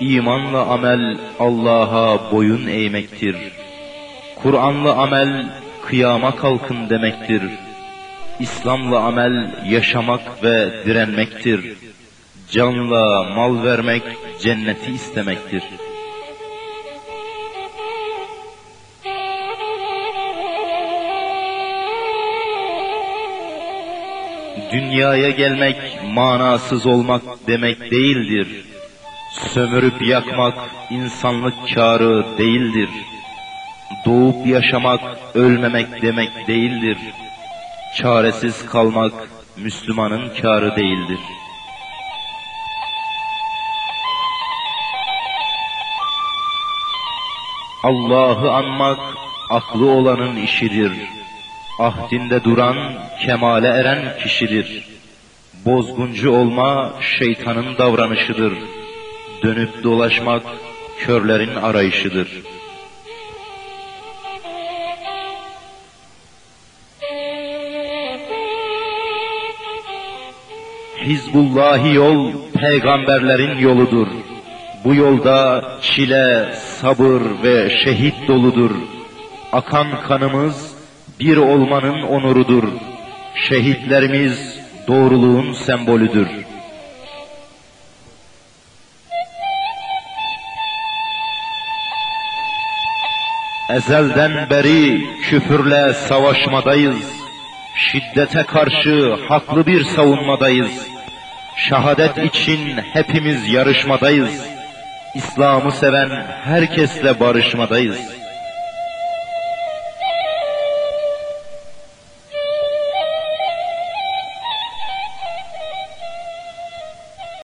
İmanla amel Allah'a boyun eğmektir. Kur'anlı amel kıyama kalkın demektir. İslamla amel yaşamak ve direnmektir. Canla mal vermek cenneti istemektir.'' Dünyaya gelmek manasız olmak demek değildir. Sömürüp yakmak insanlık kârı değildir. Doğup yaşamak ölmemek demek değildir. Çaresiz kalmak Müslümanın kârı değildir. Allah'ı anmak aklı olanın işidir. Ahdinde duran kemale eren kişidir. Bozguncu olma şeytanın davranışıdır. Dönüp dolaşmak körlerin arayışıdır. Hizbullahi yol peygamberlerin yoludur. Bu yolda çile, sabır ve şehit doludur. Akan kanımız bir olmanın onurudur. Şehitlerimiz doğruluğun sembolüdür. Ezelden beri küfürle savaşmadayız. Şiddete karşı haklı bir savunmadayız. Şehadet için hepimiz yarışmadayız. İslam'ı seven herkesle barışmadayız.